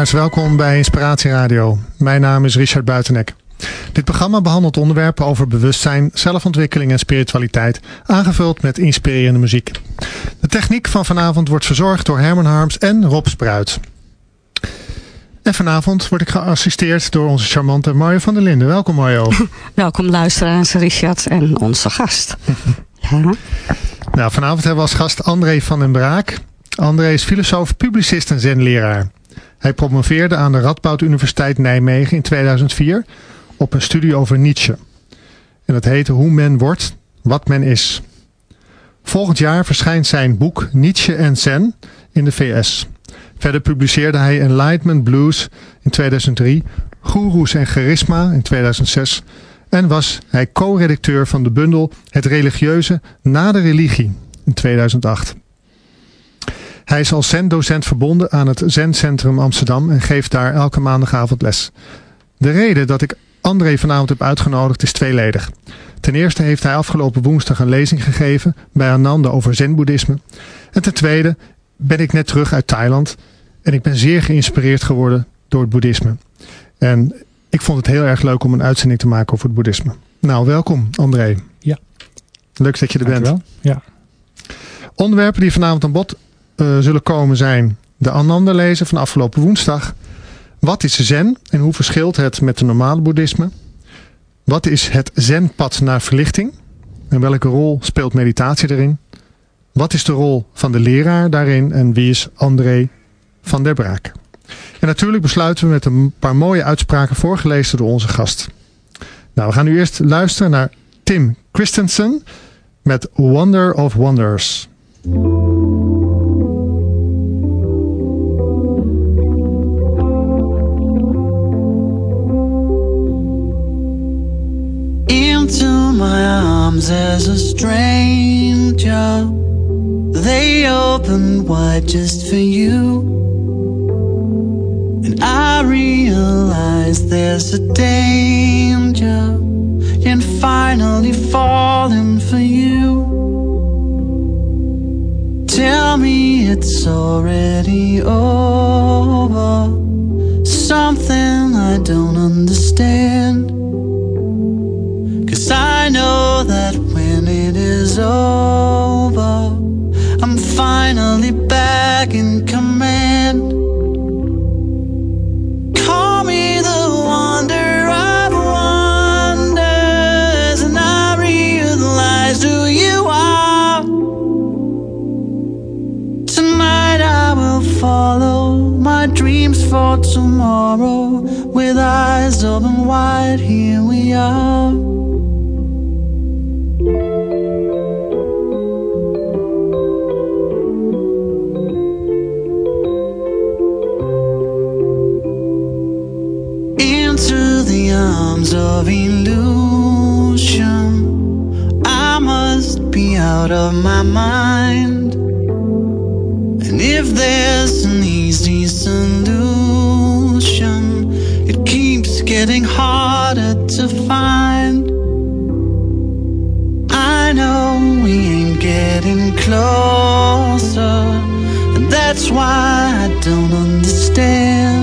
luisteraars, welkom bij Inspiratie Radio. Mijn naam is Richard Buitenek. Dit programma behandelt onderwerpen over bewustzijn, zelfontwikkeling en spiritualiteit, aangevuld met inspirerende muziek. De techniek van vanavond wordt verzorgd door Herman Harms en Rob Spruit. En vanavond word ik geassisteerd door onze charmante Mario van der Linden. Welkom Mario. Welkom luisteraars, Richard en onze gast. ja. Nou, vanavond hebben we als gast André van den Braak. André is filosoof, publicist en zenleraar. Hij promoveerde aan de Radboud Universiteit Nijmegen in 2004 op een studie over Nietzsche. En dat heette Hoe men wordt, wat men is. Volgend jaar verschijnt zijn boek Nietzsche en Zen in de VS. Verder publiceerde hij Enlightenment Blues in 2003, Goeroes en Charisma in 2006 en was hij co-redacteur van de bundel Het religieuze na de religie in 2008. Hij is als Zen-docent verbonden aan het Zen-centrum Amsterdam en geeft daar elke maandagavond les. De reden dat ik André vanavond heb uitgenodigd is tweeledig. Ten eerste heeft hij afgelopen woensdag een lezing gegeven bij Ananda over Zen-boeddhisme. En ten tweede ben ik net terug uit Thailand en ik ben zeer geïnspireerd geworden door het boeddhisme. En ik vond het heel erg leuk om een uitzending te maken over het boeddhisme. Nou, welkom André. Ja. Leuk dat je er bent. Dankjewel. Ja. Onderwerpen die vanavond aan bod zullen komen zijn de Ananda lezen van afgelopen woensdag. Wat is zen en hoe verschilt het met de normale boeddhisme? Wat is het zenpad naar verlichting? En welke rol speelt meditatie erin? Wat is de rol van de leraar daarin en wie is André van der Braak? En natuurlijk besluiten we met een paar mooie uitspraken voorgelezen door onze gast. Nou, we gaan nu eerst luisteren naar Tim Christensen met Wonder of Wonders. Arms as a stranger. They open wide just for you. And I realize there's a danger in finally falling for you. Tell me it's already over. Something I don't understand. Tomorrow. With eyes open wide, here we are. into the arms of illusion. I must be out of my mind. And if there's an getting harder to find. I know we ain't getting closer, and that's why I don't understand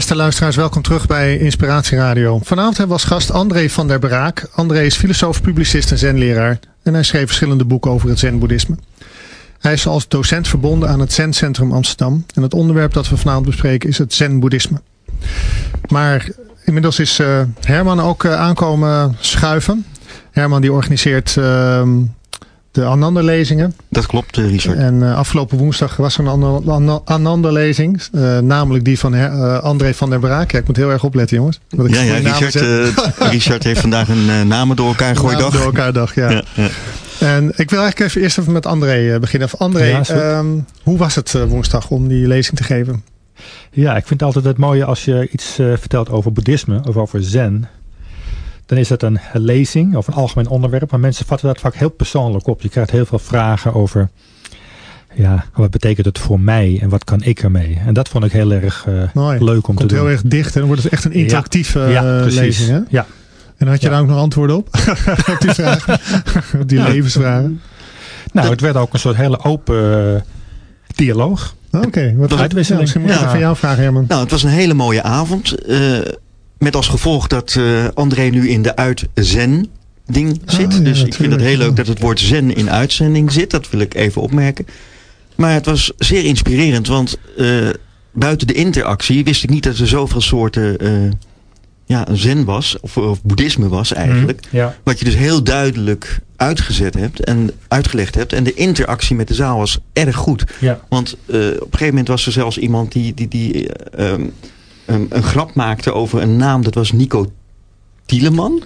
Beste luisteraars, welkom terug bij Inspiratie Radio. Vanavond hebben we als gast André van der Braak. André is filosoof, publicist en zenleraar. En hij schreef verschillende boeken over het zenboeddhisme. Hij is als docent verbonden aan het Zencentrum Amsterdam. En het onderwerp dat we vanavond bespreken is het zenboeddhisme. Maar inmiddels is uh, Herman ook uh, aankomen schuiven. Herman die organiseert uh, de Ananda-lezingen. Dat klopt, uh, Richard. En uh, afgelopen woensdag was er een Ananda-lezing. Uh, namelijk die van André van der Braak. Ja, ik moet heel erg opletten, jongens. Wat ik ja, ja Richard, Richard heeft vandaag een namen door elkaar gegooid dag. door elkaar dag, ja. ja, ja. En ik wil eigenlijk even eerst even met André beginnen. André, ja, um, hoe was het woensdag om die lezing te geven? Ja, ik vind het altijd het mooie als je iets vertelt over boeddhisme of over zen dan is het een lezing of een algemeen onderwerp. Maar mensen vatten dat vaak heel persoonlijk op. Je krijgt heel veel vragen over, ja, wat betekent het voor mij en wat kan ik ermee? En dat vond ik heel erg uh, leuk om Komt te doen. heel erg dicht en dan wordt het echt een interactieve ja, ja, lezing. Hè? Ja. En had je daar ook nog antwoorden op? op die vragen? op die levensvragen? Nou, het werd ook een soort hele open uh, dialoog. Oké, okay, wat uitwisseling. misschien moet ik van jou vragen, Herman. Nou, het was een hele mooie avond. Uh, met als gevolg dat uh, André nu in de uitzen ding zit. Oh, dus ik vind het heel leuk dat het woord zen in uitzending zit. Dat wil ik even opmerken. Maar het was zeer inspirerend, want uh, buiten de interactie wist ik niet dat er zoveel soorten uh, ja, zen was, of, of boeddhisme was eigenlijk. Mm, ja. Wat je dus heel duidelijk uitgezet hebt en uitgelegd hebt. En de interactie met de zaal was erg goed. Ja. Want op een gegeven moment was er zelfs iemand die, die, die um, een, een, grap maakte over een naam. Dat was Nico Tieleman.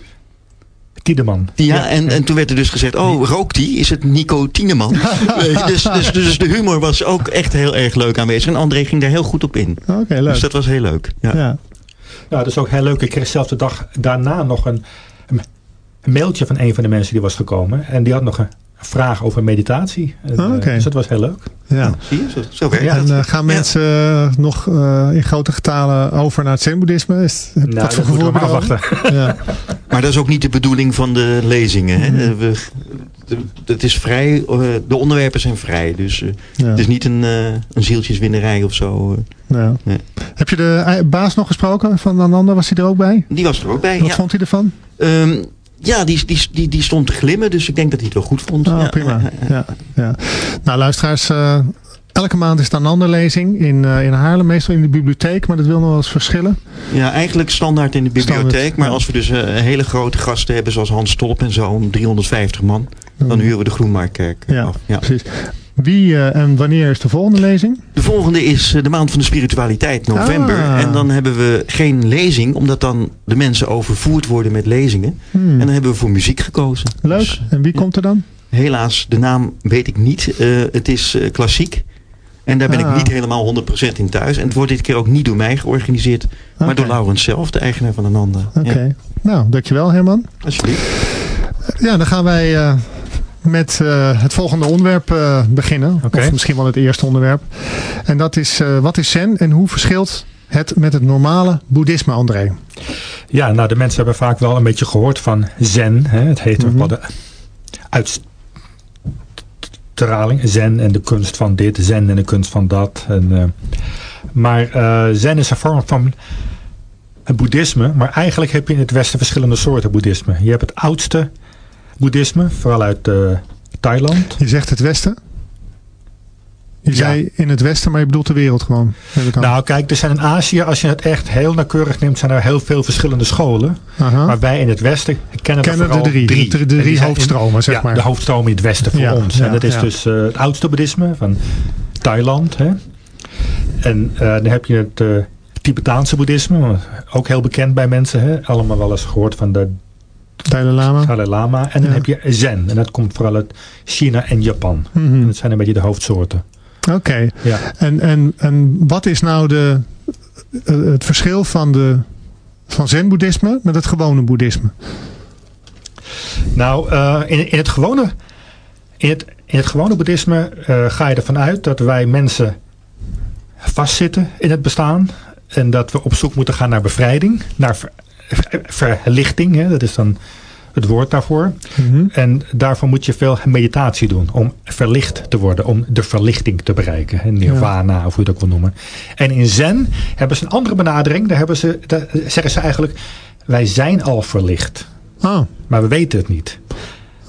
Tiedeman. Ja, ja, en, en toen werd er dus gezegd, oh, rookt die? Is het Nico Tieneman? dus, dus, dus de humor was ook echt heel erg leuk aanwezig. En André ging daar heel goed op in. Oké, okay, leuk. Dus dat was heel leuk. Ja. ja. Ja, dat is ook heel leuk. Ik kreeg zelfs de dag daarna nog een, een mailtje van een van de mensen die was gekomen. En die had nog een vraag over meditatie. Oh, okay. Dus dat was heel leuk. Ja. Zie je, zo, zo werkt ja, En uh, gaan mensen ja. nog uh, in grote getalen over naar het zen-boeddhisme? Is, nou, wat voor gevoel afwachten. ja. Maar dat is ook niet de bedoeling van de lezingen. Hè? Mm. We, het is vrij, de onderwerpen zijn vrij. Dus uh, ja. het is niet een, een zieltjeswinnerij of zo. Ja. Nee. Heb je de baas nog gesproken van Ananda? Was hij er ook bij? Die was er ook bij, Wat ja. vond hij ervan? Um, ja, die, die, die, die stond te glimmen, dus ik denk dat hij het wel goed vond. Oh, ja. prima. Ja, ja. Nou, luisteraars, uh, elke maand is er een andere lezing in, uh, in Haarlem, meestal in de bibliotheek, maar dat wil nog wel eens verschillen. Ja, eigenlijk standaard in de bibliotheek, standaard, maar ja. als we dus uh, hele grote gasten hebben, zoals Hans Stolp en zo, om 350 man, dan huren we de Groenmarktkerk ja, af. Ja, precies. Wie uh, en wanneer is de volgende lezing? De volgende is uh, de maand van de spiritualiteit, november. Ah. En dan hebben we geen lezing, omdat dan de mensen overvoerd worden met lezingen. Hmm. En dan hebben we voor muziek gekozen. Leuk. Dus, en wie komt er dan? Helaas, de naam weet ik niet. Uh, het is klassiek. En daar ben Ah. ik niet helemaal 100% in thuis. En het wordt dit keer ook niet door mij georganiseerd, maar door Laurens zelf, de eigenaar van Ananda. Oké. Ja, Nou, dankjewel Herman. alsjeblieft. Ja, dan gaan wij met uh, het volgende onderwerp uh, beginnen. Oké. Of misschien wel het eerste onderwerp. En dat is, uh, wat is zen en hoe verschilt het met het normale boeddhisme, André? Ja, nou de mensen hebben vaak wel een beetje gehoord van zen. Hè? Het heet mm -hmm. uitstraling. Zen en de kunst van dit, zen en de kunst van dat. En, maar zen is een vorm van het boeddhisme. Maar eigenlijk heb je in het westen verschillende soorten boeddhisme. Je hebt het oudste boeddhisme, vooral uit uh, Thailand. Je zegt het westen? Je Ja. zei in het westen, maar je bedoelt de wereld gewoon. Nou kijk, er zijn in Azië, als je het echt heel nauwkeurig neemt, zijn er heel veel verschillende scholen. Aha. Maar wij in het westen kennen, er Kennen de vooral drie, de, de drie zijn in- hoofdstromen, zeg ja, maar. de hoofdstroom in het westen voor Ja, ons. en dat is dus eh, het oudste boeddhisme van Thailand. Hè? En eh, dan heb je het eh, Tibetaanse boeddhisme, ook heel bekend bij mensen. Hè? Allemaal wel eens gehoord van de Dalai Lama. Dalai Lama. En dan Ja. heb je Zen. En dat komt vooral uit China en Japan. Mhm. En dat zijn een beetje de hoofdsoorten. Oké. Ja. En, en, en wat is nou de, eh, het verschil van, de, van zen-boeddhisme met het gewone boeddhisme? Nou, uh, in, in, het gewone, in, het, in het gewone boeddhisme uh, ga je ervan uit dat wij mensen vastzitten in het bestaan. En dat we op zoek moeten gaan naar bevrijding, naar verlichting. Hè? Dat is dan het woord daarvoor. Mhm. En daarvoor moet je veel meditatie doen om verlicht te worden, om de verlichting te bereiken. hè, Nirvana of hoe je het ook wil noemen. En in Zen hebben ze een andere benadering. Daar, hebben ze, daar zeggen ze eigenlijk, wij zijn al verlicht, Oh, maar we weten het niet.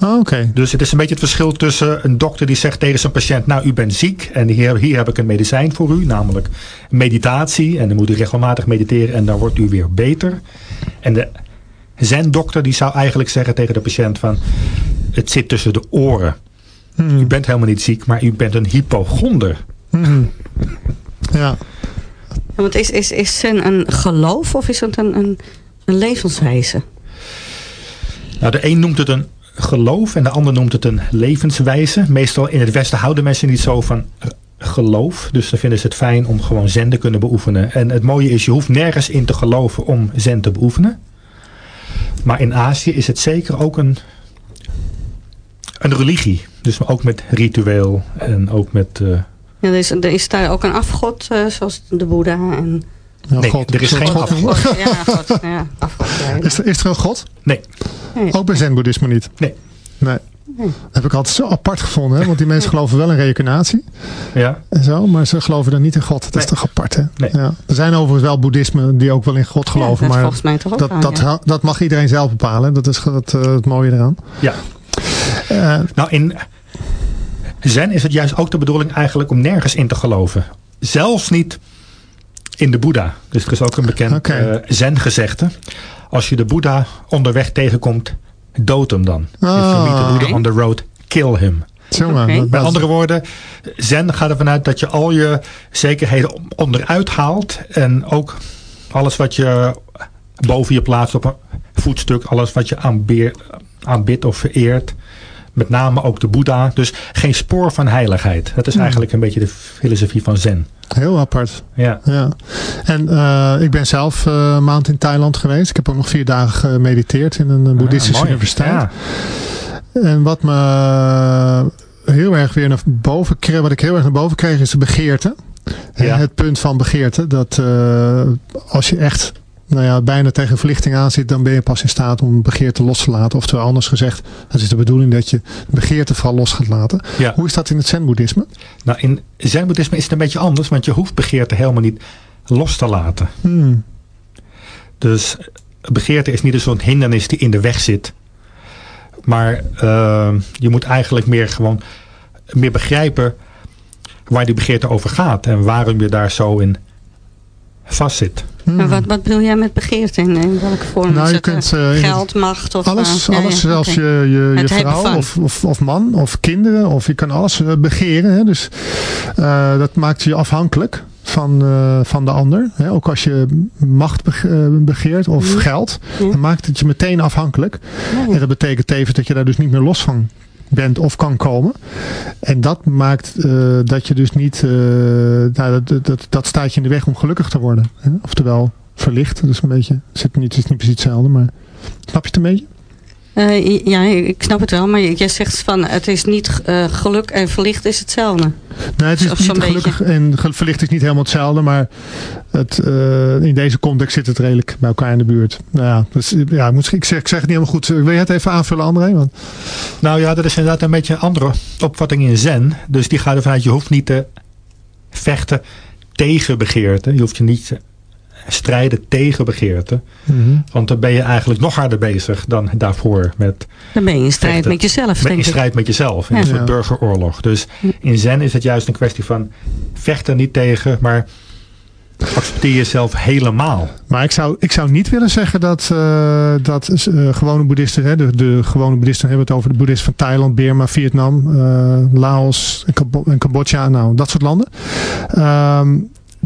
Oh, oké. Dus het is een beetje het verschil tussen een dokter die zegt tegen zijn patiënt, nou u bent ziek en hier, hier heb ik een medicijn voor u, namelijk meditatie. En dan moet u regelmatig mediteren en dan wordt u weer beter. En de zen-dokter die zou eigenlijk zeggen tegen de patiënt van, het zit tussen de oren. Mhm. U bent helemaal niet ziek, maar u bent een hypochonder. Ja. Ja, Want is, is, is zen een geloof of is het een, een, een levenswijze? Nou, de een noemt het een geloof en de ander noemt het een levenswijze. Meestal in het Westen houden mensen niet zo van eh, geloof. Dus dan vinden ze het fijn om gewoon zen te kunnen beoefenen. En het mooie is, je hoeft nergens in te geloven om zen te beoefenen. Maar in Azië is het zeker ook een, een religie. Dus ook met ritueel en ook met... eh, Ja, er, is, er is daar ook een afgod, eh, zoals de Boeddha. En, Ja, Nee, God. er is geen God. afgod. ja, god, ja, afgod. ja. Is er, is er een God? nee, Ook bij zen-boeddhisme niet? Nee. Nee. Dat heb ik altijd zo apart gevonden. Hè? Want die mensen geloven wel in reïncarnatie. ja. En zo, maar ze geloven dan niet in God. Dat is toch apart, hè? Nee. Ja. Er zijn overigens wel boeddhismen die ook wel in God geloven. Ja, dat maar volgens mij toch ook dat, dat, ja. dat mag iedereen zelf bepalen. Dat is het, eh, het mooie eraan. ja. Eh, Nou, in Zen is het juist ook de bedoeling eigenlijk om nergens in te geloven. Zelfs niet in de Boeddha. Dus er is ook een bekend eh, Zen-gezegde. Als je de Boeddha onderweg tegenkomt, dood hem dan. If you meet the. Buddha on the road, kill him. Met andere woorden, Zen gaat ervan uit dat je al je zekerheden onderuit haalt. En ook alles wat je boven je plaatst op een voetstuk. Alles wat je aanbidt of vereert. Met name ook de Boeddha. Dus geen spoor van heiligheid. Dat is Hmm. eigenlijk een beetje de filosofie van Zen. Heel apart. Ja. Ja. En eh, ik ben zelf eh, een maand in Thailand geweest. Ik heb ook nog vier dagen gemediteerd in een eh, boeddhistische Ah, mooi. universiteit. Ja. En wat me heel erg weer naar boven kreeg, wat ik heel erg naar boven kreeg, is de begeerte. Ja. Het punt van begeerte. Dat eh, als je echt nou ja, bijna tegen verlichting aan zit, dan ben je pas in staat om begeerte los te laten. Oftewel anders gezegd, het is de bedoeling dat je begeerte vooral los gaat laten. Ja. Hoe is dat in het zen-boeddhisme? Nou, in Zen-boeddhisme is het een beetje anders. Want je hoeft begeerte helemaal niet los te laten. Hmm. Dus begeerte is niet een soort hindernis die in de weg zit. Maar eh, je moet eigenlijk meer gewoon meer begrijpen waar die begeerte over gaat. En waarom je daar zo in vastzit. Hmm. En wat, wat bedoel jij met begeerte? In, in welke vorm? Nou, je kunt, eh, eh, geld, macht? Of, Alles, eh, alles ja, zelfs je, je, je vrouw of, of, of man of kinderen. Of je kan alles begeren. Hè? Dus dat maakt je afhankelijk van, van de ander. Hè? Ook als je macht bege- begeert of Mhm. geld. Dan maakt het je meteen afhankelijk. Ja. En dat betekent tevens dat je daar dus niet meer los van bent of kan komen. En dat maakt eh, dat je dus niet... eh, nou, dat, dat, dat staat je in de weg om gelukkig te worden. Hè? Oftewel verlicht. Is een beetje... Zit niet, het is niet precies hetzelfde, maar... Snap je het een beetje? Eh, ja, ik snap het wel. Maar jij zegt van het is niet eh, geluk en verlicht is hetzelfde. Nee, het is Of zo'n niet gelukkig en verlicht is niet helemaal hetzelfde, maar het, eh, in deze context zit het redelijk bij elkaar in de buurt. Nou ja, dus, ja ik, moet, ik, zeg, ik zeg het niet helemaal goed. Wil je het even aanvullen, André? Want, Nou ja, dat is inderdaad een beetje een andere opvatting in Zen. Dus die gaat ervan uit, je hoeft niet te vechten tegen begeerte. Je hoeft je niet te strijden tegen begeerte. Want dan ben je eigenlijk nog harder bezig dan daarvoor met Dan ben je in strijd Vechten. met jezelf, met, denk in strijd met jezelf. In Ja. een soort burgeroorlog. Dus in Zen is het juist een kwestie van vecht er niet tegen, maar accepteer jezelf helemaal. Maar ik zou, ik zou niet willen zeggen dat, eh, dat eh, gewone boeddhisten, hè, de, de gewone boeddhisten hebben het over de boeddhisten van Thailand, Burma, Vietnam, eh, Laos en Cambodja, nou dat soort landen. Ehm,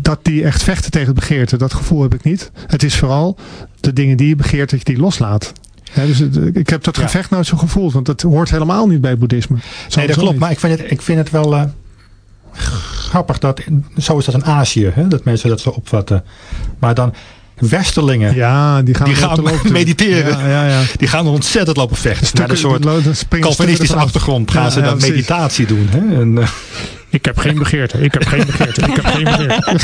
dat die echt vechten tegen het begeerte. Dat gevoel heb ik niet. Het is vooral de dingen die je begeert dat je die loslaat. Hè, dus het- ik heb dat Ja. gevecht nooit zo gevoeld, want dat hoort helemaal niet bij boeddhisme. Nee, dat klopt. niet. Maar ik vind het, ik vind het wel eh, grappig dat, zo is dat in Azië, hè, dat mensen dat zo opvatten. Maar dan westerlingen, Ja, die gaan, Die gaan toe. mediteren. Ja, ja, ja. die gaan ontzettend lopen vechten. Naar een soort Stukken- stukken Calvinistische achtergrond gaan ze dan meditatie doen. Hè? En, eh, Ik heb geen begeerte, ik heb geen begeerte, ik heb geen begeerte.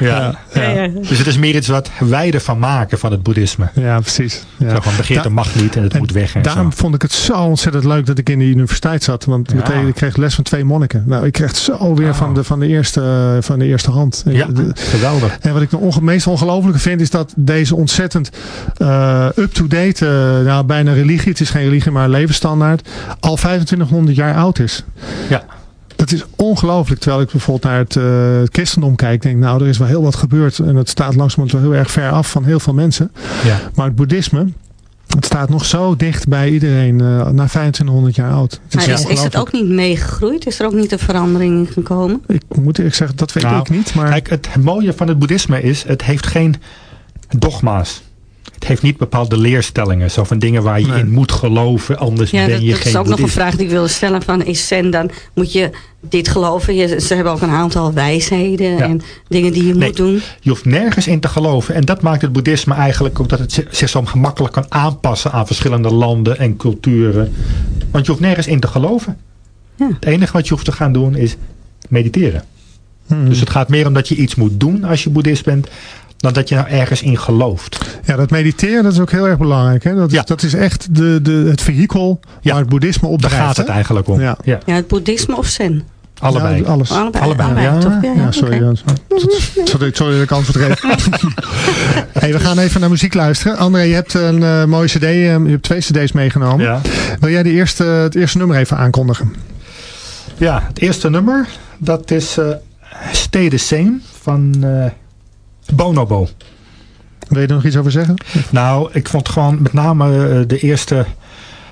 Ja, Ja, ja. Dus het is meer iets wat wij ervan maken van het boeddhisme. Ja, precies. Ja. Zo van begeerte Da- mag niet en het en moet weg. En Daarom zo. vond ik het zo ontzettend leuk dat ik in de universiteit zat. Want Ja. meteen, ik kreeg les van twee monniken. Nou, ik kreeg het zo weer Oh. van, de, van, de eerste, van de eerste hand. Ja, De- geweldig. En wat ik nog onge meest ongelooflijke vind is dat deze ontzettend eh, up-to-date, eh, nou, bijna religie, het is geen religie maar een levensstandaard, al 2500 jaar oud is. Ja. Dat is ongelooflijk. Terwijl ik bijvoorbeeld naar het, eh, het christendom kijk, denk nou er is wel heel wat gebeurd. En het staat langzamerhand wel heel erg ver af van heel veel mensen. Ja. Maar het boeddhisme, het staat nog zo dicht bij iedereen eh, na 2500 jaar oud. Het Maar is, is het ook niet meegegroeid? Is er ook niet een verandering in gekomen? Ik moet eerlijk zeggen, dat weet Nou, ik niet. Maar Kijk, het mooie van het boeddhisme is, het heeft geen dogma's. Het heeft niet bepaalde leerstellingen. Zo van dingen waar je Nee. in moet geloven, anders Ja, ben dat, je dat geen is ook nog een vraag die ik wilde stellen. Van is zen dan, moet je dit geloven? Je, ze hebben ook een aantal wijsheden Ja. en dingen die je Nee. moet doen. Je hoeft nergens in te geloven. En dat maakt het boeddhisme eigenlijk ook dat het zi- zich zo gemakkelijk kan aanpassen aan verschillende landen en culturen. Want je hoeft nergens in te geloven. Ja. Het enige wat je hoeft te gaan doen is mediteren. Hmm. Dus het gaat meer om dat je iets moet doen als je boeddhist bent. Dan dat je nou ergens in gelooft. Ja, dat mediteren dat is ook heel erg belangrijk. Hè? Dat, is, Ja. dat is echt de, de, het vehikel Ja. waar het boeddhisme op Daar drijft. gaat het hè? eigenlijk om. Ja. Ja. Ja, het boeddhisme of zen? Allebei. Ja, alles. Allebei. Allebei, ja. toch? Ja, ja, Ja, sorry. sorry, sorry dat ik antwoord geef. hey, we gaan even naar muziek luisteren. André, je hebt een eh, mooie cd. eh, je hebt twee cd's meegenomen. Ja. Wil jij de eerste, het eerste nummer even aankondigen? ja, het eerste nummer. Dat is eh Stay the Same van eh, Bonobo. Wil je er nog iets over zeggen? Nou, ik vond gewoon met name eh, de eerste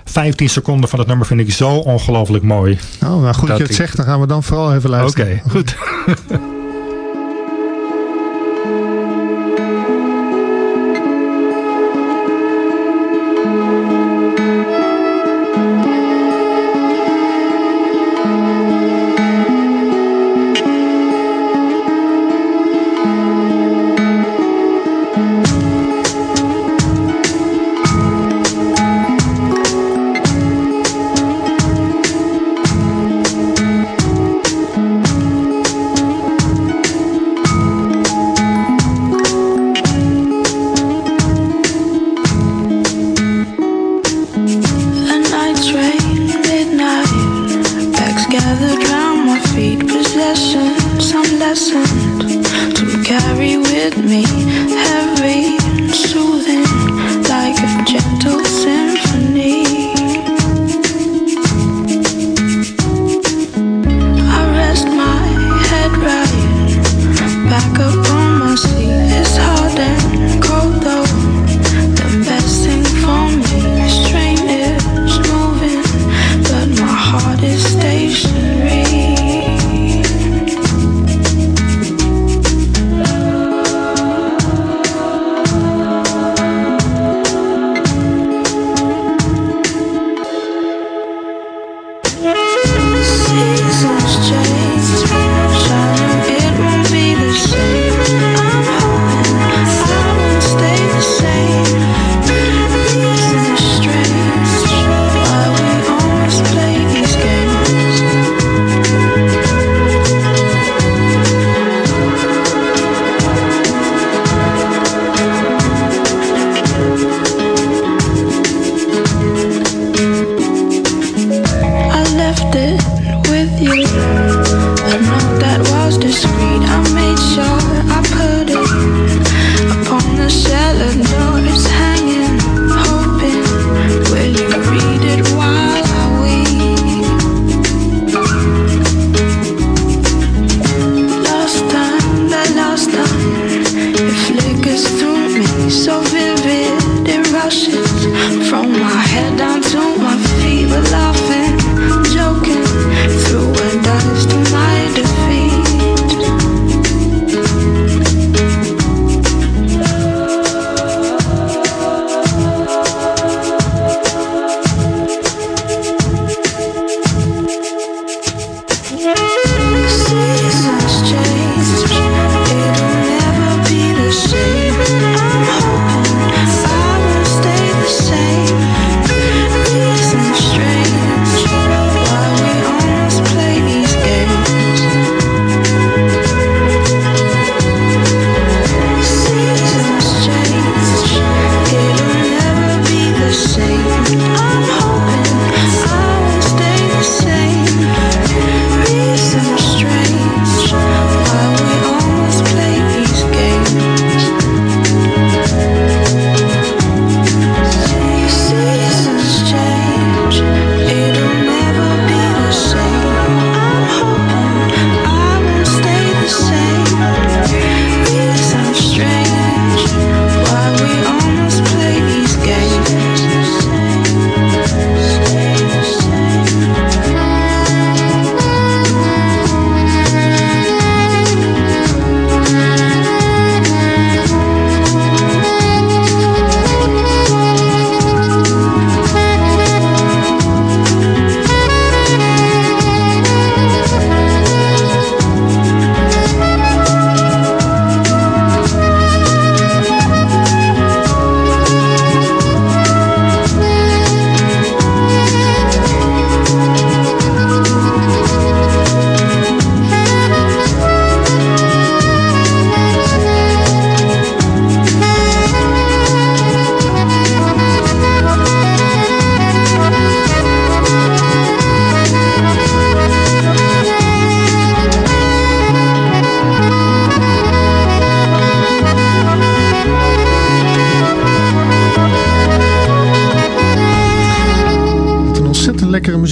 15 seconden van het nummer vind ik zo ongelooflijk mooi. Oh, nou goed dat, Dat je het ik- zegt. Dan gaan we dan vooral even Oké, luisteren. goed.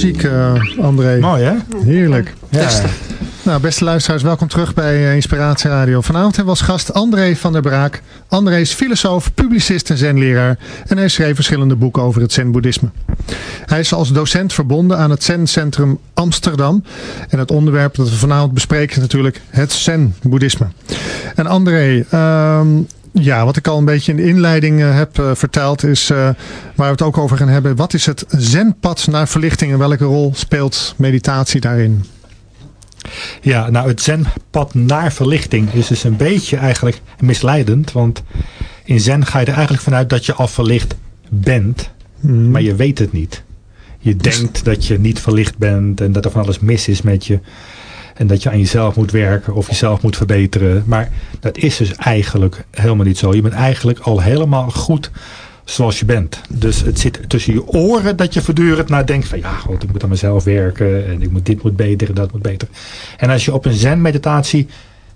muziek, uh, André. Mooi hè? Heerlijk. Ja. Nou, beste luisteraars, welkom terug bij uh, Inspiratie Radio. Vanavond hebben we als gast André van der Braak. André is filosoof, publicist en zenleraar. En hij schreef verschillende boeken over het zen-boeddhisme. Hij is als docent verbonden aan het Zen-centrum Amsterdam. En het onderwerp dat we vanavond bespreken is natuurlijk het zen-boeddhisme. En André, uh, ja, wat ik al een beetje in de inleiding uh, heb uh, verteld is uh, waar we het ook over gaan hebben. Wat is het zenpad naar verlichting en welke rol speelt meditatie daarin? Ja, nou het zenpad naar verlichting is dus een beetje eigenlijk misleidend. Want in zen ga je er eigenlijk vanuit dat je al verlicht bent. Mm. Maar je weet het niet. Je denkt dat je niet verlicht bent en dat er van alles mis is met je. En dat je aan jezelf moet werken of jezelf moet verbeteren. Maar dat is dus eigenlijk helemaal niet zo. Je bent eigenlijk al helemaal goed zoals je bent. Dus het zit tussen je oren dat je voortdurend nadenkt van ja, god, ik moet aan mezelf werken en ik moet dit moet beter en dat moet beter. En als je op een zen meditatie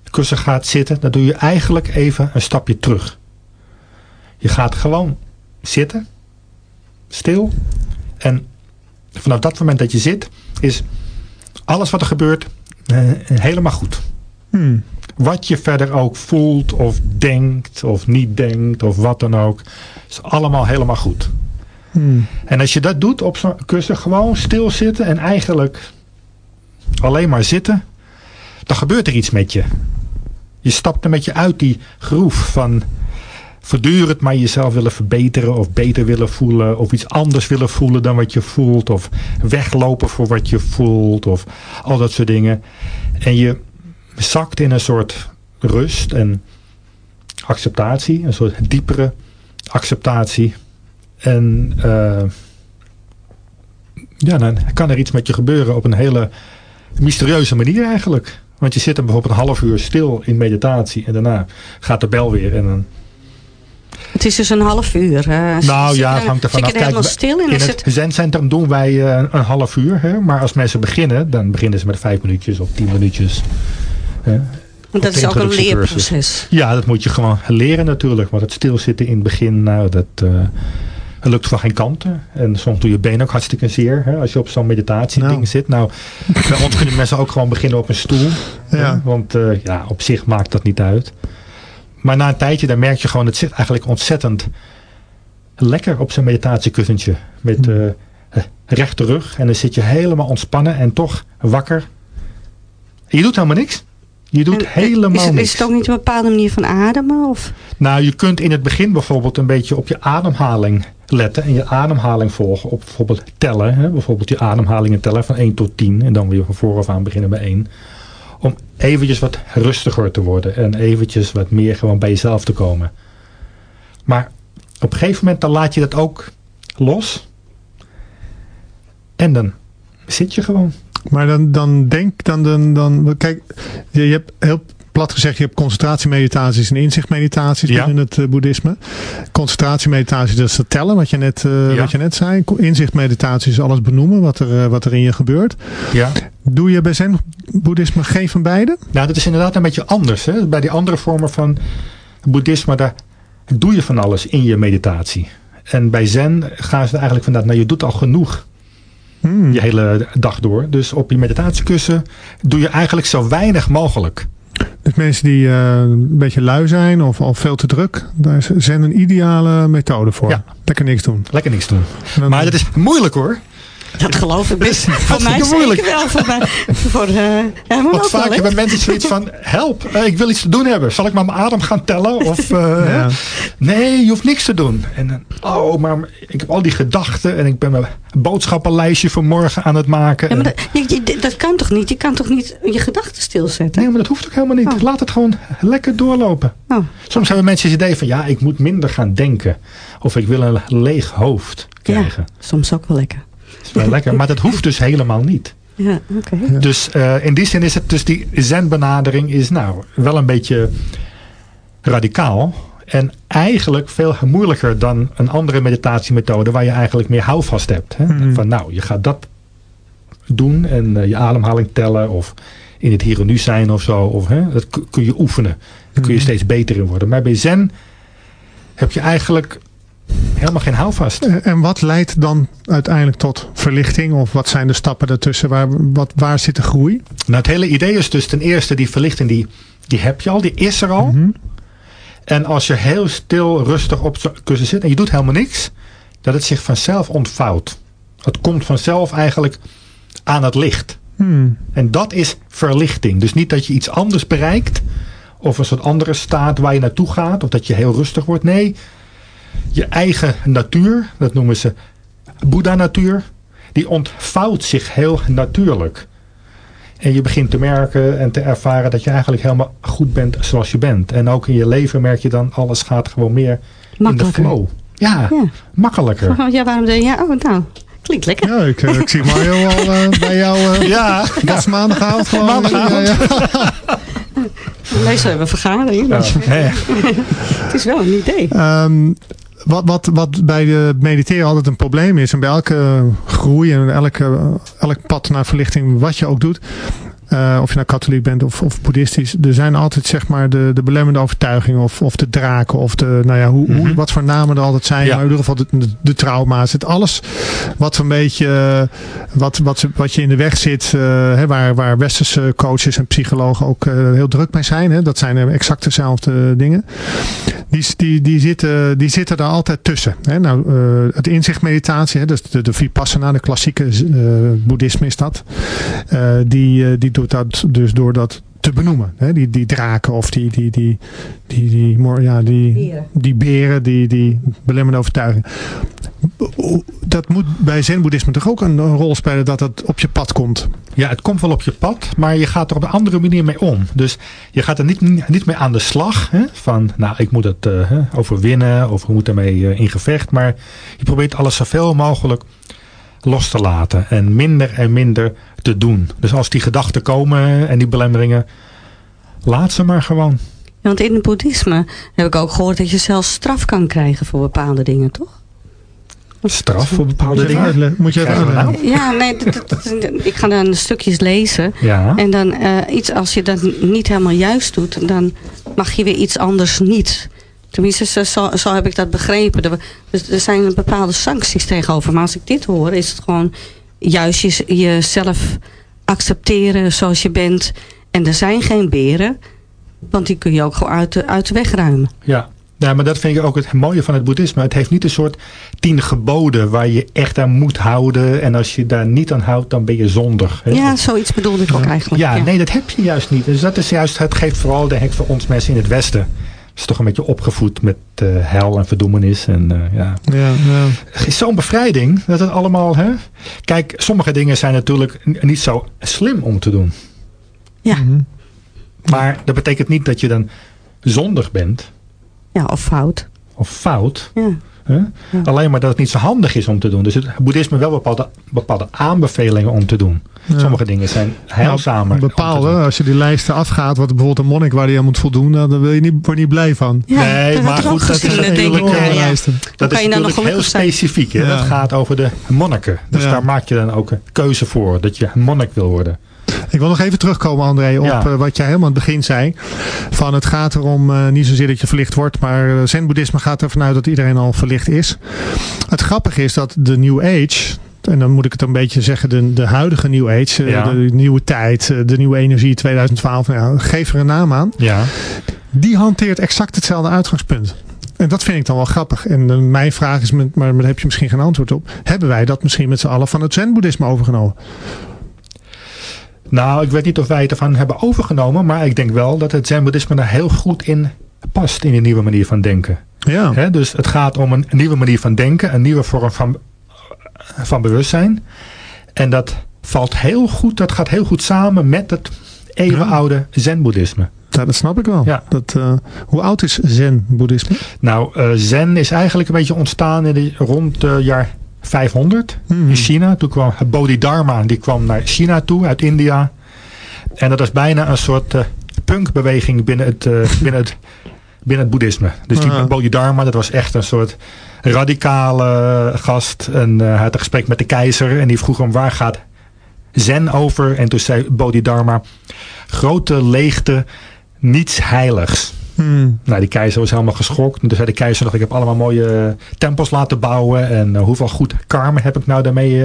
kussen gaat zitten, dan doe je eigenlijk even een stapje terug. Je gaat gewoon zitten, stil en vanaf dat moment dat je zit, is alles wat er gebeurt helemaal goed. Hmm. Wat je verder ook voelt of denkt of niet denkt of wat dan ook. Is allemaal helemaal goed. Hmm. En als je dat doet op zo'n kussen, gewoon stilzitten en eigenlijk alleen maar zitten. Dan gebeurt er iets met je. Je stapt er met je uit die groef van voortdurend maar jezelf willen verbeteren of beter willen voelen of iets anders willen voelen dan wat je voelt of weglopen voor wat je voelt of al dat soort dingen. En je zakt in een soort rust en acceptatie, een soort diepere acceptatie. En uh, ja, dan kan er iets met je gebeuren op een hele mysterieuze manier eigenlijk. Want je zit er bijvoorbeeld een half uur stil in meditatie en daarna gaat de bel weer en dan het is dus een half uur. Uh, nou ja, het hangt ervan af. Kijk, helemaal stil in, in het, het zencentrum doen wij uh, een half uur. Hè? Maar als mensen beginnen, dan beginnen ze met vijf minuutjes of tien minuutjes. Hè? Want dat is ook een leerproces. Ja, dat moet je gewoon leren natuurlijk. Want het stilzitten in het begin, nou, dat uh, lukt van geen kanten. En soms doe je benen ook hartstikke zeer. Hè? Als je op zo'n meditatie Nou. ding zit. Nou, bij ons kunnen mensen ook gewoon beginnen op een stoel. Ja. Hè? Want uh, ja, op zich maakt dat niet uit. Maar na een tijdje, dan merk je gewoon, het zit eigenlijk ontzettend lekker op zijn meditatiekussentje. Met uh, rechte rug. En dan zit je helemaal ontspannen en toch wakker. En je doet helemaal niks. Je doet en, helemaal is, niks. Is het ook niet een bepaalde manier van ademen? Of? Nou, je kunt in het begin bijvoorbeeld een beetje op je ademhaling letten. En je ademhaling volgen. Op bijvoorbeeld tellen. Hè? Bijvoorbeeld je ademhalingen tellen van 1 tot 10. En dan weer van vooraf aan beginnen bij 1 om eventjes wat rustiger te worden. En eventjes wat meer gewoon bij jezelf te komen. Maar op een gegeven moment dan laat je dat ook los. En dan zit je gewoon. Maar dan, dan denk dan, dan, dan kijk, je, je hebt heel plat gezegd, je hebt concentratiemeditaties en inzichtmeditaties Ja. binnen het uh, boeddhisme. Concentratiemeditatie, dat is het tellen, wat je net, Ja. wat je net zei. Inzichtmeditatie is alles benoemen, wat er, uh, wat er in je gebeurt. Ja. Doe je bij zen boeddhisme geen van beide? Nou, dat is inderdaad een beetje anders. Hè? Bij die andere vormen van boeddhisme, daar doe je van alles in je meditatie. En bij zen gaan ze er eigenlijk vanuit, nou je doet al genoeg Hmm. je hele dag door. Dus op je meditatiekussen doe je eigenlijk zo weinig mogelijk. Dus mensen die uh, een beetje lui zijn of al veel te druk, daar zen een ideale methode voor. Ja. Lekker niks doen. Lekker niks doen. Dan- Maar dat is moeilijk hoor. Dat geloof ik best. voor mij moeilijk. zeker wel. Voor mij. Voor, uh, ja, maar Want vaak hebben mensen zoiets van, help, eh, ik wil iets te doen hebben. Zal ik maar mijn adem gaan tellen? Of, uh, Ja. nee, je hoeft niks te doen. En dan, oh, maar ik heb al die gedachten en ik ben mijn boodschappenlijstje voor morgen aan het maken. Ja, maar En- dat, je, je- dat kan toch niet? Je kan toch niet je gedachten stilzetten? Nee, maar dat hoeft ook helemaal niet. Oh. Laat het gewoon lekker doorlopen. Oh. Soms hebben mensen het idee van, ja, ik moet minder gaan denken. Of ik wil een leeg hoofd krijgen. Ja, soms ook wel lekker. Is wel lekker, maar dat hoeft dus helemaal niet. Ja, oké. Dus uh, in die zin is het dus die zen-benadering is nou wel een beetje radicaal. En eigenlijk veel moeilijker dan een andere meditatiemethode waar je eigenlijk meer houvast hebt. Hè? Mhm. Van nou, je gaat dat doen en uh, je ademhaling tellen of in het hier en nu zijn of zo. Of, hè? Dat kun je oefenen. Daar kun je Mhm. steeds beter in worden. Maar bij zen heb je eigenlijk helemaal geen houvast. Eh, En wat leidt dan uiteindelijk tot verlichting? Of wat zijn de stappen daartussen? Waar, wat, waar zit de groei? Nou, het hele idee is dus ten eerste die verlichting, die, die heb je al, die is er al. Mhm. En als je heel stil, rustig op zo'n kussen zit en je doet helemaal niks, dat het zich vanzelf ontvouwt. Het komt vanzelf eigenlijk aan het licht. Hmm. En dat is verlichting. Dus niet dat je iets anders bereikt, of een soort andere staat waar je naartoe gaat, of dat je heel rustig wordt. Nee, je eigen natuur, dat noemen ze Boeddha-natuur, die ontvouwt zich heel natuurlijk. En je begint te merken en te ervaren dat je eigenlijk helemaal goed bent zoals je bent. En ook in je leven merk je dan, alles gaat gewoon meer in de flow. Ja, Ja. makkelijker. Ja, waarom denk je, ja, oh, nou, klinkt lekker. Ja, ik, eh, ik zie Mario al eh, bij jou. eh Ja, Dat is maandagavond gewoon. Maandagavond. Ja, ja. Meestal hebben we vergadering. Ja. Het is wel een idee. Ehm, wat, wat, wat bij de mediteren altijd een probleem is, en bij elke groei en elke, elk pad naar verlichting, wat je ook doet, eh, of je nou katholiek bent of, of boeddhistisch, er zijn altijd zeg maar de, de belemmerende overtuigingen of, of de draken of de, nou ja, hoe, hoe, Mhm. wat voor namen er altijd zijn, Ja. maar in ieder geval de, de, de trauma's, het alles wat een beetje, eh, wat, wat, wat je in de weg zit, eh, hè, waar, waar westerse coaches en psychologen ook heel druk mee zijn, hè, dat zijn exact dezelfde dingen die, die, die, zitten, die zitten daar altijd tussen. Hè? Nou, het inzichtmeditatie, hè, dus de, de Vipassana, de klassieke boeddhisme is dat. Die, die doet dat dus door dat te benoemen. Hè? Die, die draken of die, die, die, die, die, ja, die, Beren. die beren, die, die belemmerende overtuiging. Dat moet bij zen-boeddhisme toch ook een, een rol spelen dat dat op je pad komt. Ja, het komt wel op je pad, maar je gaat er op een andere manier mee om. Dus je gaat er niet, niet mee aan de slag. Hè, van, nou, ik moet het hè, overwinnen of ik moet ermee eh, in gevecht. Maar je probeert alles zoveel mogelijk los te laten. En minder en minder te doen. Dus als die gedachten komen en die belemmeringen, laat ze maar gewoon. Ja, want in het boeddhisme heb ik ook gehoord dat je zelfs straf kan krijgen voor bepaalde dingen, toch? Straf voor bepaalde dingen. uitleggen? Moet je uitleggen? nou? Ja, nee, ik ga dan stukjes lezen. Ja. En dan eh, iets, als je dat niet helemaal juist doet, dan mag je weer iets anders niet. Tenminste, zo, zo, heb ik dat begrepen. Er, er zijn bepaalde sancties tegenover. Maar als ik dit hoor, is het gewoon juist je, jezelf accepteren zoals je bent. En er zijn geen beren, want die kun je ook gewoon uit de, uit de weg ruimen. Ja. ja, maar dat vind ik ook het mooie van het boeddhisme. Het heeft niet een soort tien geboden waar je echt aan moet houden. En als je daar niet aan houdt, dan ben je zondig. hè. Ja, zoiets bedoelde ik ook eigenlijk. Ja, nee, dat heb je juist niet. Dus dat is juist, het geeft vooral denk ik voor ons mensen in het Westen. Is toch een beetje opgevoed met eh, hel en verdoemenis. En eh, ja, Ja, ja. het is zo'n bevrijding dat het allemaal, hè. Kijk, sommige dingen zijn natuurlijk niet zo slim om te doen. Ja. Mhm. Maar dat betekent niet dat je dan zondig bent Ja, of fout. of fout. Ja. Hè? Alleen maar dat het niet zo handig is om te doen. Dus het boeddhisme wel bepaalde, bepaalde aanbevelingen om te doen. Ja. Sommige dingen zijn heilzamer. te Bepaalde, als je die lijsten afgaat, wat bijvoorbeeld een monnik waar die aan moet voldoen, nou, dan wil je niet, word je niet blij van. Ja, Nee, dat maar goed, dat is natuurlijk, Ja. Dat kan is je dan nog natuurlijk heel specifiek. Hè? Ja. Dat gaat over de monniken. Dus Ja. daar maak je dan ook een keuze voor. Dat je monnik wil worden. Ik wil nog even terugkomen, André, op Ja. eh, wat jij helemaal aan het begin zei. Van het gaat erom eh, niet zozeer dat je verlicht wordt, maar eh, zen-boeddhisme gaat ervan uit dat iedereen al verlicht is. Het grappige is dat de New Age, en dan moet ik het een beetje zeggen, de, de huidige New Age, Ja. de nieuwe tijd, de nieuwe energie 2012, nou geef er een naam aan. Ja. Die hanteert exact hetzelfde uitgangspunt. En dat vind ik dan wel grappig. En mijn vraag is, maar daar heb je misschien geen antwoord op. Hebben wij dat misschien met z'n allen van het zen-boeddhisme overgenomen? Nou, ik weet niet of wij het ervan hebben overgenomen. Maar ik denk wel dat het zen-boeddhisme daar heel goed in past. In een nieuwe manier van denken. Ja. Dus het gaat om een nieuwe manier van denken. Een nieuwe vorm van, van bewustzijn. En dat valt heel goed. Dat gaat heel goed samen met het eeuwenoude zen-boeddhisme. Ja, dat snap ik wel. Ja. Dat, eh, hoe oud is zen-boeddhisme? Nou, eh, zen is eigenlijk een beetje ontstaan in de, rond het jaar 500 Mhm. in China. Toen kwam Bodhidharma, die kwam naar China toe uit India. En dat is bijna een soort eh, punkbeweging binnen het, eh, binnen het, binnen het boeddhisme. Dus die. Bodhidharma, dat was echt een soort radicale gast. En eh, hij had een gesprek met de keizer en die vroeg hem waar gaat zen over? En toen zei Bodhidharma, grote leegte, niets heiligs. Hmm. Nou, die keizer was helemaal geschokt. En toen zei de keizer nog, ik heb allemaal mooie tempels laten bouwen. En hoeveel goed karma heb ik nou daarmee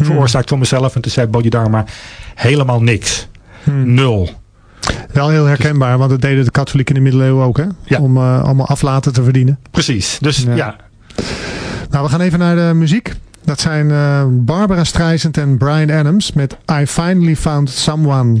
veroorzaakt voor mezelf. En toen zei Bodhidharma, helemaal niks. Hmm. Nul. Wel heel herkenbaar, want dat deden de katholieken in de middeleeuwen ook, hè? Ja. Om uh, allemaal aflaten te verdienen. Precies, dus ja. Ja. Nou, we gaan even naar de muziek. Dat zijn uh, Barbara Streisand en Brian Adams met I Finally Found Someone.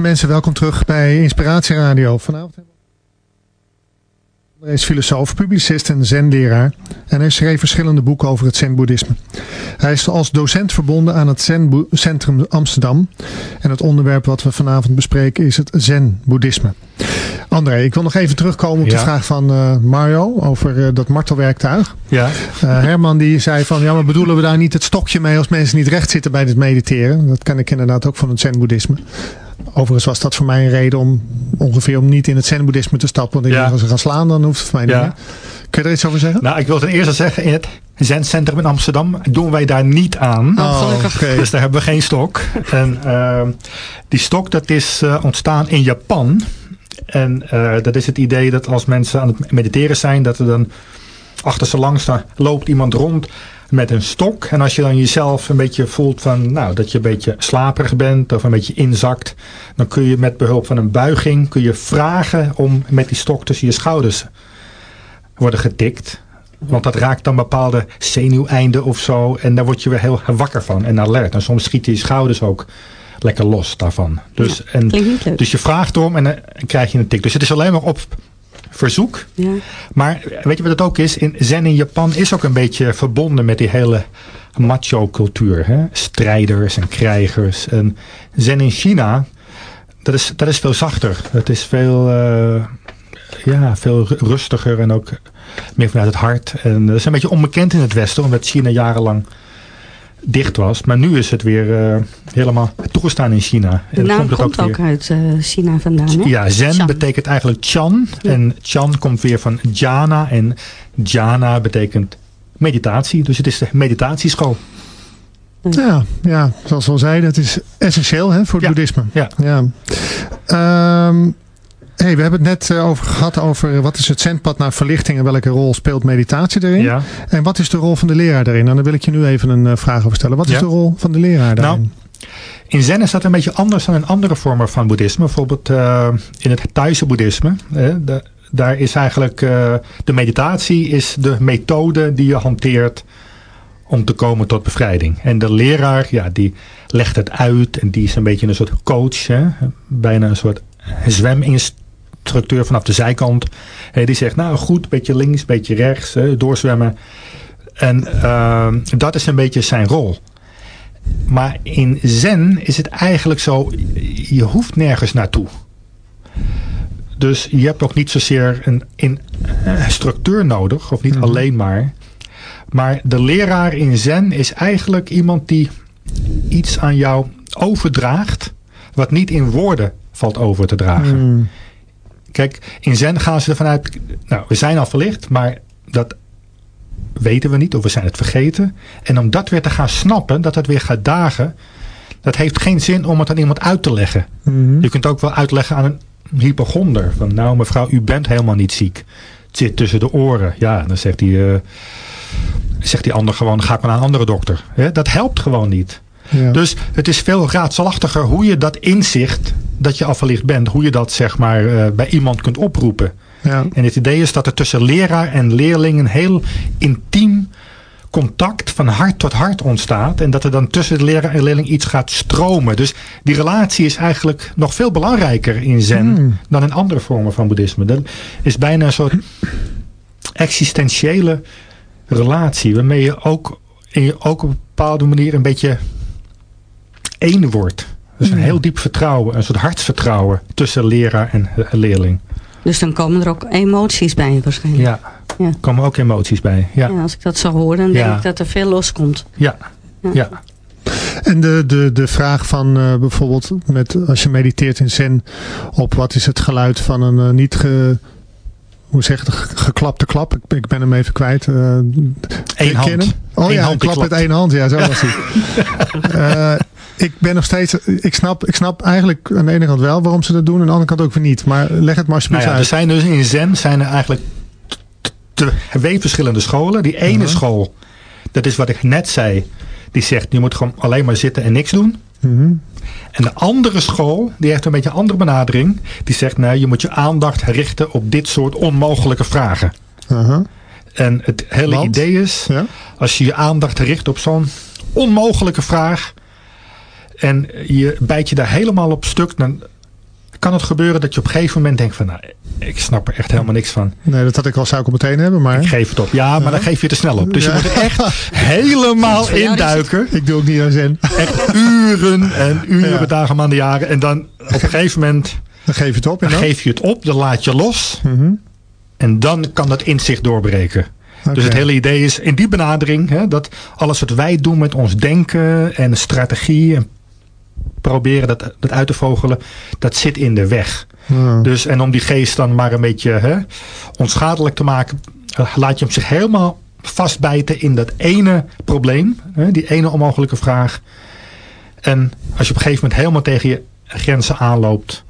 Beste mensen, welkom terug bij Inspiratie Radio. Vanavond hebben we- Hij is filosoof, publicist en zenleraar. En hij schreef verschillende boeken over het zen-boeddhisme. Hij is als docent verbonden aan het Zen-centrum Amsterdam. En het onderwerp wat we vanavond bespreken is het zen-boeddhisme. André, ik wil nog even terugkomen op de vraag van eh, Mario over eh, dat martelwerktuig. Ja. Eh, Herman die zei van, ja maar bedoelen we daar niet het stokje mee als mensen niet recht zitten bij het mediteren? Dat ken ik inderdaad ook van het zen-boeddhisme. Overigens was dat voor mij een reden om ongeveer om niet in het zen-boeddhisme te stappen. Want ik Ja. als ze gaan slaan, dan hoeft het voor mij niet. Kun je er iets over zeggen? Nou, ik wil ten eerste zeggen, in het Zen-centrum in Amsterdam doen wij daar niet aan. Oh, oké. Dus daar hebben we geen stok. En uh, die stok dat is uh, ontstaan in Japan. En uh, dat is het idee dat als mensen aan het mediteren zijn, dat er dan achter ze langs daar loopt iemand rond. Met een stok. En als je dan jezelf een beetje voelt van, nou, dat je een beetje slaperig bent of een beetje inzakt, dan kun je met behulp van een buiging kun je vragen om met die stok tussen je schouders worden getikt. Want dat raakt dan bepaalde zenuweinden of zo. En daar word je weer heel wakker van en alert. En soms schieten je schouders ook lekker los daarvan. Dus, en, dus je vraagt erom en dan krijg je een tik. Dus het is alleen maar op verzoek. Ja. Maar weet je wat het ook is? In Zen in Japan is ook een beetje verbonden met die hele macho cultuur. Hè? Strijders en krijgers. En Zen in China, dat is, dat is veel zachter. Het is veel, eh, ja, veel ru- rustiger en ook meer vanuit het hart. En dat is een beetje onbekend in het Westen, omdat China jarenlang dicht was. Maar nu is het weer eh, helemaal toegestaan in China. De naam het komt ook, weer- uit eh, China vandaan. Hè? ja, zen Chan. betekent eigenlijk chan. Ja. En chan komt weer van jhana. En jhana betekent meditatie. Dus het is de meditatieschool. Ja, ja, zoals we al zeiden, het is essentieel hè, voor het Ja. boeddhisme. Ja. Ja. Ehm, hey, we hebben het net eh, over gehad over wat is het zendpad naar verlichting en welke rol speelt meditatie erin. Ja. En wat is de rol van de leraar daarin? En dan wil ik je nu even een eh, vraag over stellen. Wat is Ja. de rol van de leraar daarin? Nou, In zen is dat een beetje anders dan in andere vormen van boeddhisme. Bijvoorbeeld eh, in het Thaise boeddhisme. de- daar is eigenlijk eh, de meditatie is de methode die je hanteert om te komen tot bevrijding. En de leraar, ja, die legt het uit en die is een beetje een soort coach. Hè, bijna een soort zweminstructeur vanaf de zijkant. Die zegt, nou goed, beetje links, beetje rechts, hè, doorzwemmen. En ehm, dat is een beetje zijn rol. Maar in zen is het eigenlijk zo, je hoeft nergens naartoe. Dus je hebt ook niet zozeer een, een, eh, structuur nodig, of niet Mhm. alleen maar. Maar de leraar in zen is eigenlijk iemand die iets aan jou overdraagt, wat niet in woorden valt over te dragen. Hmm. Kijk, in zen gaan ze ervan uit, nou, we zijn al verlicht, maar dat weten we niet of we zijn het vergeten. En om dat weer te gaan snappen, dat het weer gaat dagen, dat heeft geen zin om het aan iemand uit te leggen. Mhm. Je kunt ook wel uitleggen aan een hypochonder, van nou mevrouw, u bent helemaal niet ziek. Het zit tussen de oren. Ja, dan zegt die, eh, zegt die ander gewoon, ga ik maar naar een andere dokter. Dat helpt gewoon niet. Ja. Dus het is veel raadselachtiger hoe je dat inzicht, dat je afverlicht bent, hoe je dat zeg maar eh, bij iemand kunt oproepen. ja. En het idee is dat er tussen leraar en leerling een heel intiem contact van hart tot hart ontstaat. En dat er dan tussen de leraar en leerling iets gaat stromen. Dus die relatie is eigenlijk nog veel belangrijker in zen Hmm. dan in andere vormen van boeddhisme. Dat is bijna een soort existentiële relatie. Waarmee je ook, in je ook op een bepaalde manier een beetje één wordt. Dus een Hmm. heel diep vertrouwen, een soort hartsvertrouwen tussen leraar en eh, leerling. Dus dan komen er ook emoties bij waarschijnlijk. Ja, Ja. er komen ook emoties bij. Ja, Ja, als ik dat zo hoor, dan denk Ja. ik dat er veel loskomt. ja, Ja. ja. En de, de, de vraag van eh, bijvoorbeeld met, als je mediteert in zen op wat is het geluid van een eh, niet ge, hoe zeg je geklapte klap. Ik, ik ben hem even kwijt. eh, Eén hand. Oh Eén ja, hand een klap met één hand. Ja, zo was hij. Eh, ik ben nog steeds, ik snap, ik snap eigenlijk aan de ene kant wel waarom ze dat doen. Aan de andere kant ook weer niet. Maar leg het maar Nou alsjeblieft ja, er zijn dus in Zen zijn er eigenlijk twee verschillende scholen. Die ene Mhm. school, dat is wat ik net zei. Die zegt, je moet gewoon alleen maar zitten en niks doen. Mhm. En de andere school, die heeft een beetje een andere benadering. Die zegt, nou, je moet je aandacht richten op dit soort onmogelijke vragen. En het hele Want? idee is, Ja? als je je aandacht richt op zo'n onmogelijke vraag. En je bijt je daar helemaal op stuk. Dan kan het gebeuren dat je op een gegeven moment denkt van, nou, ik snap er echt helemaal niks van. Nee, dat had ik al zou ik al meteen hebben. Maar Ik geef het op. Ja, maar dan geef je te snel op. Dus Ja. je moet er echt helemaal het- induiken. ik doe ook niet aan zen. Echt uren en uren, Ja. dagen, maanden, jaren. En dan op een gegeven moment Dan geef je het op. En dan dan? geef je het op. Dan laat je los. Mhm. En dan kan dat inzicht doorbreken. Dus het hele idee is in die benadering hè, dat alles wat wij doen met ons denken en strategie en proberen dat, dat uit te vogelen, dat zit in de weg. Ja. Dus en om die geest dan maar een beetje hè, onschadelijk te maken, eh, laat je hem zich helemaal vastbijten in dat ene probleem, hè, die ene onmogelijke vraag. En als je op een gegeven moment helemaal tegen je grenzen aanloopt,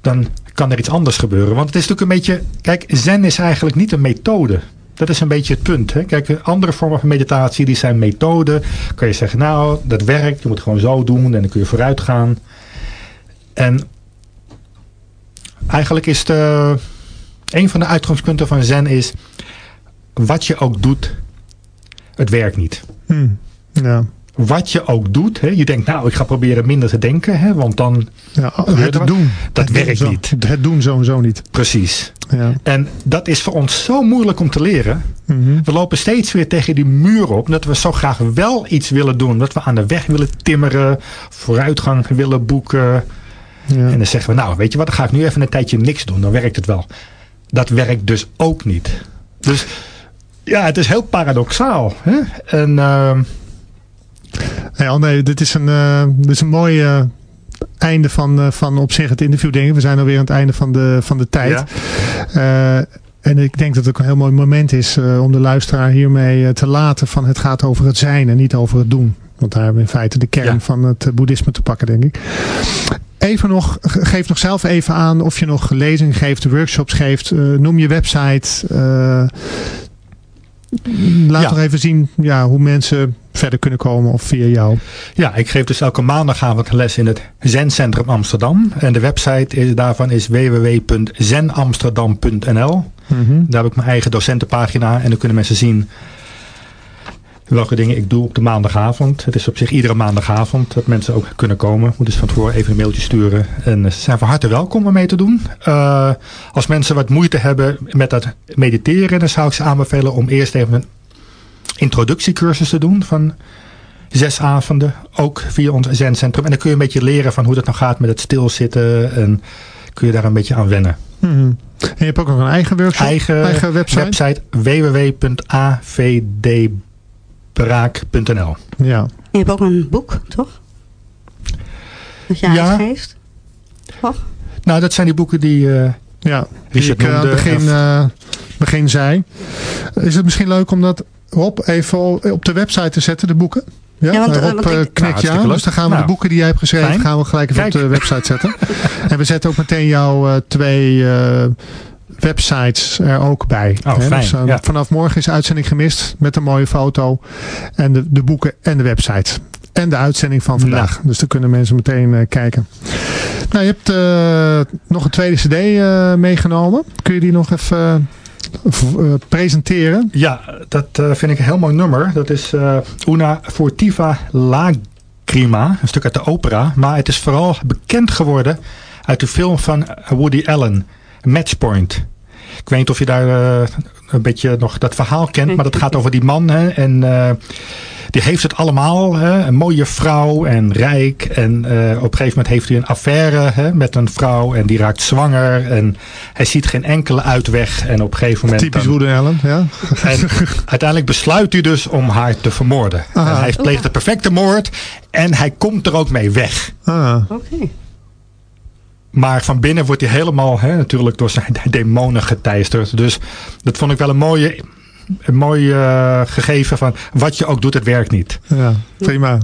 dan kan er iets anders gebeuren. Want het is natuurlijk een beetje, kijk, zen is eigenlijk niet een methode. Dat is een beetje het punt. Hè? Kijk, andere vormen van meditatie, die zijn methoden. Kan je zeggen, nou, dat werkt. Je moet gewoon zo doen en dan kun je vooruit gaan. En eigenlijk is de, een van de uitgangspunten van Zen is... wat je ook doet, het werkt niet. Hm. Ja. Wat je ook doet, hè, je denkt, nou, ik ga proberen minder te denken, hè, want dan Ja, het wat? doen. Dat Het werkt doen zo- niet. Het doen sowieso niet. precies. Ja. En dat is voor ons zo moeilijk om te leren. Mhm. We lopen steeds weer tegen die muur op. Dat we zo graag wel iets willen doen. Dat we aan de weg willen timmeren. Vooruitgang willen boeken. Ja. En dan zeggen we, nou weet je wat, dan ga ik nu even een tijdje niks doen. Dan werkt het wel. Dat werkt dus ook niet. Dus ja, het is heel paradoxaal. Hè? En ehm, Hey André, dit is een, eh, dit is een mooi eh, einde van, eh, van op zich het interview, ik. We zijn alweer aan het einde van de, van de tijd. ja, en ik denk dat het ook een heel mooi moment is om de luisteraar hiermee te laten van het gaat over het zijn en niet over het doen. Want daar hebben we in feite de kern Ja. van het boeddhisme te pakken, denk ik. Even nog, ge- geef nog zelf even aan of je nog lezingen geeft, workshops geeft. noem je website. Laat Ja. nog even zien ja, hoe mensen verder kunnen komen of via jou. ja, ik geef dus elke maandagavond les in het Zencentrum Amsterdam. En de website is, daarvan is www.zenamsterdam.nl. Mhm. Daar heb ik mijn eigen docentenpagina en dan kunnen mensen zien welke dingen ik doe op de maandagavond. Het is op zich iedere maandagavond dat mensen ook kunnen komen. Moet dus van tevoren even een mailtje sturen. En ze zijn van harte welkom om mee te doen. Eh, als mensen wat moeite hebben met dat mediteren, dan zou ik ze aanbevelen om eerst even een introductiecursus te doen van zes avonden. Ook via ons zencentrum. En dan kun je een beetje leren van hoe dat nou gaat met het stilzitten. En kun je daar een beetje aan wennen. Mhm. En je hebt ook nog een eigen workshop, Eigen, website. website www.avdbraak.nl Ja. Je hebt ook een boek, toch? Dat je Ja. uitgeeft. Toch? Nou, dat zijn die boeken die... eh, Ja, die ik eh, aan het begin, eh, begin zei. Is het misschien leuk om dat, Rob, even op de website te zetten, de boeken? Ja, Ja, want, Rob eh, want ik- knikt Nou, ja. Dus dan gaan we Nou, de boeken die jij hebt geschreven, fijn. gaan we gelijk even Kijk. op de website zetten. en we zetten ook meteen jouw eh, twee eh, websites er ook bij. Oh, dus, eh, ja. Vanaf morgen is de uitzending gemist met een mooie foto. En de, de boeken en de website. En de uitzending van vandaag. Dus dan kunnen mensen meteen eh, kijken. Nou, je hebt eh, nog een tweede cd meegenomen. Kun je die nog even presenteren? ja, dat vind ik een heel mooi nummer. Dat is Una Furtiva Lagrima. Een stuk uit de opera. Maar het is vooral bekend geworden uit de film van Woody Allen. Matchpoint. Ik weet niet of je daar eh, een beetje nog dat verhaal kent. Maar dat gaat over die man. Hè, en eh, die heeft het allemaal. Hè, een mooie vrouw en rijk. En eh, op een gegeven moment heeft hij een affaire hè, met een vrouw. En die raakt zwanger. En hij ziet geen enkele uitweg. En op een gegeven moment... Typisch Woody Allen, ja. en uiteindelijk besluit hij dus om haar te vermoorden. Aha. En hij pleegt de perfecte moord. En hij komt er ook mee weg. Ah, Oké. Maar van binnen wordt hij helemaal hè, natuurlijk door zijn demonen geteisterd. Dus dat vond ik wel een mooie, een mooi eh, gegeven van wat je ook doet, het werkt niet. ja, prima.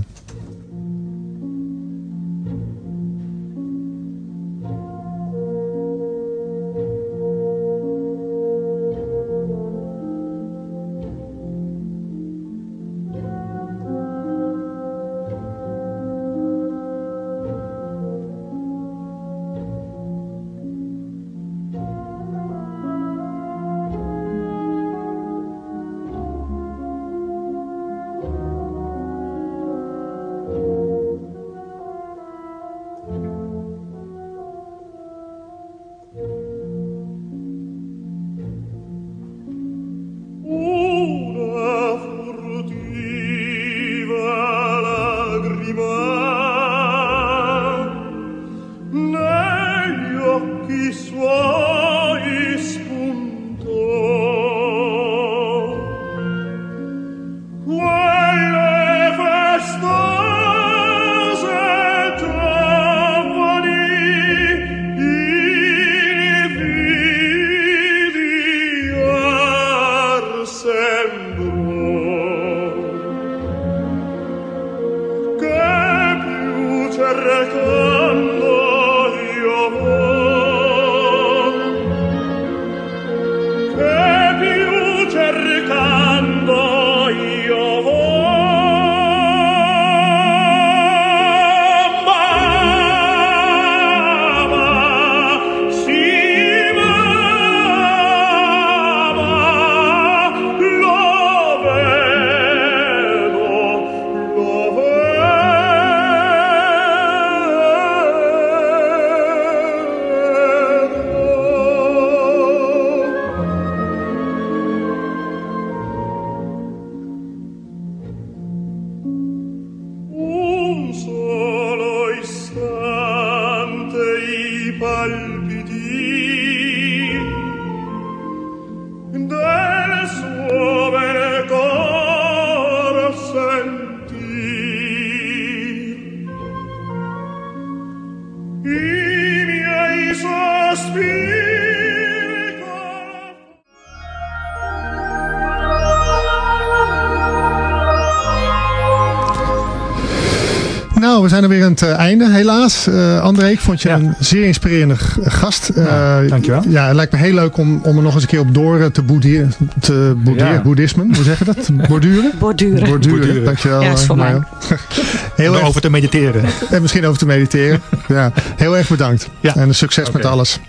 We zijn er weer aan het eh, einde, helaas. Eh André, ik vond je Ja. een zeer inspirerende g- gast. Nou, Eh, dankjewel. Ja, het lijkt me heel leuk om, om er nog eens een keer op door eh, te, boedieren, te boedieren, Ja. boeddhismen. Hoe zeg je dat? Borduren? Borduren. Borduren, Borduren. dankjewel. Ja, is voor eh, mij. Heel erg, over te mediteren. en misschien over te mediteren. ja, heel erg bedankt. Ja. En succes met alles.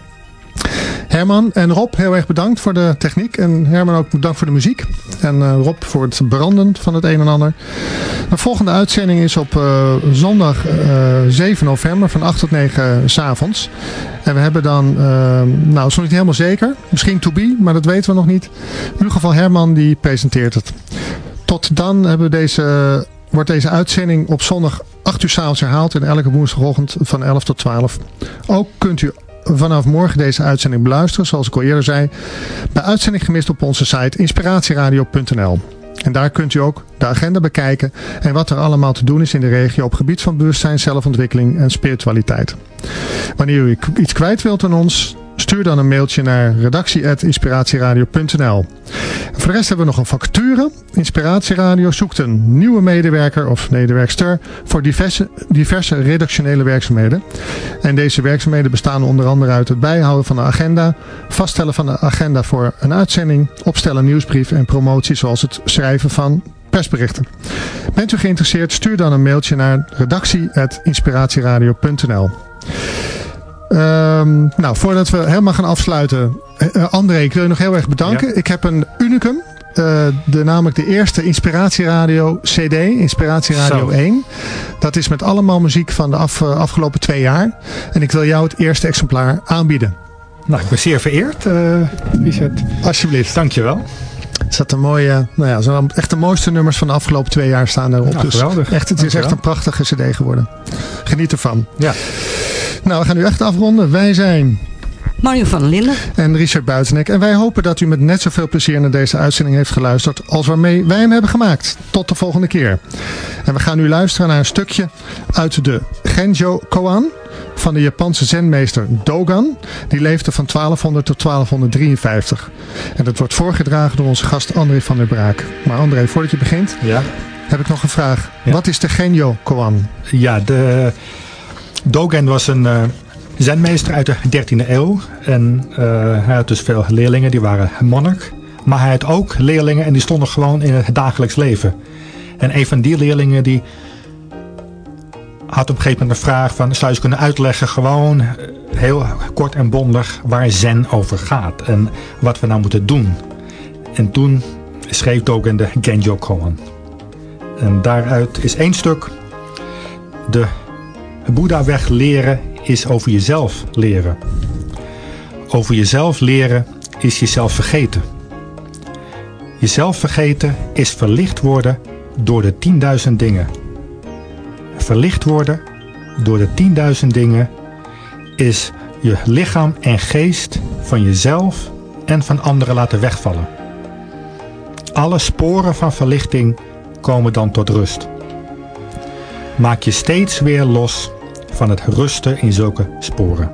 Herman en Rob, heel erg bedankt voor de techniek. En Herman ook bedankt voor de muziek. En eh, Rob voor het branden van het een en ander. De volgende uitzending is op eh, zondag eh, 7 november van 8 tot 9 s avonds. En we hebben dan, eh, nou nog niet helemaal zeker. Misschien to be, maar dat weten we nog niet. In ieder geval Herman die presenteert het. Tot dan hebben we deze, wordt deze uitzending op zondag 8 uur s'avonds herhaald. En elke woensdagochtend van 11 tot 12. Ook kunt u vanaf morgen deze uitzending beluisteren, zoals ik al eerder zei, bij uitzending gemist op onze site inspiratieradio.nl. En daar kunt u ook de agenda bekijken en wat er allemaal te doen is in de regio op gebied van bewustzijn, zelfontwikkeling en spiritualiteit. Wanneer u iets kwijt wilt aan ons, stuur dan een mailtje naar redactie.inspiratieradio.nl. Voor de rest hebben we nog een vacature. Inspiratieradio zoekt een nieuwe medewerker of medewerkster voor diverse, diverse redactionele werkzaamheden. En deze werkzaamheden bestaan onder andere uit het bijhouden van de agenda, vaststellen van de agenda voor een uitzending, opstellen nieuwsbrief en promotie zoals het schrijven van persberichten. Bent u geïnteresseerd, stuur dan een mailtje naar redactie.inspiratieradio.nl Ehm, nou, voordat we helemaal gaan afsluiten. eh, eh, André, ik wil je nog heel erg bedanken. Ik heb een unicum. eh, de, namelijk de eerste Inspiratieradio CD, Inspiratieradio Zo. 1. Dat is met allemaal muziek van de af, afgelopen twee jaar. En ik wil jou het eerste exemplaar aanbieden. Nou, ik ben zeer vereerd, eh Richard. Alsjeblieft. Dankjewel. Er zat een mooie, nou ja, zo echt de mooiste nummers van de afgelopen twee jaar staan daarop. Ja, dus geweldig. echt, het is echt een prachtige cd geworden. Geniet ervan. Ja. Nou, we gaan nu echt afronden. Wij zijn Mario van der Linden. en Richard Buitenek. En wij hopen dat u met net zoveel plezier naar deze uitzending heeft geluisterd als waarmee wij hem hebben gemaakt. Tot de volgende keer. En we gaan nu luisteren naar een stukje uit de Genjo Koan van de Japanse zenmeester Dogan. Die leefde van 1200 tot 1253. En dat wordt voorgedragen door onze gast André van der Braak. Maar André, voordat je begint, Ja. heb ik nog een vraag. Ja. Wat is de Genjo Koan? Ja, de Dogen was een eh, zenmeester uit de 13e eeuw. En eh, hij had dus veel leerlingen, die waren monnik. Maar hij had ook leerlingen en die stonden gewoon in het dagelijks leven. En een van die leerlingen die had op een gegeven moment een vraag van... zou je eens kunnen uitleggen gewoon eh, heel kort en bondig waar zen over gaat. En wat we nou moeten doen. En toen schreef Dogen de Genjo Koan. En daaruit is één stuk... De Boeddha-weg leren is over jezelf leren. Over jezelf leren is jezelf vergeten. Jezelf vergeten is verlicht worden door de 10.000 dingen. Verlicht worden door de 10.000 dingen is je lichaam en geest van jezelf en van anderen laten wegvallen. Alle sporen van verlichting komen dan tot rust. Maak je steeds weer los van het rusten in zulke sporen.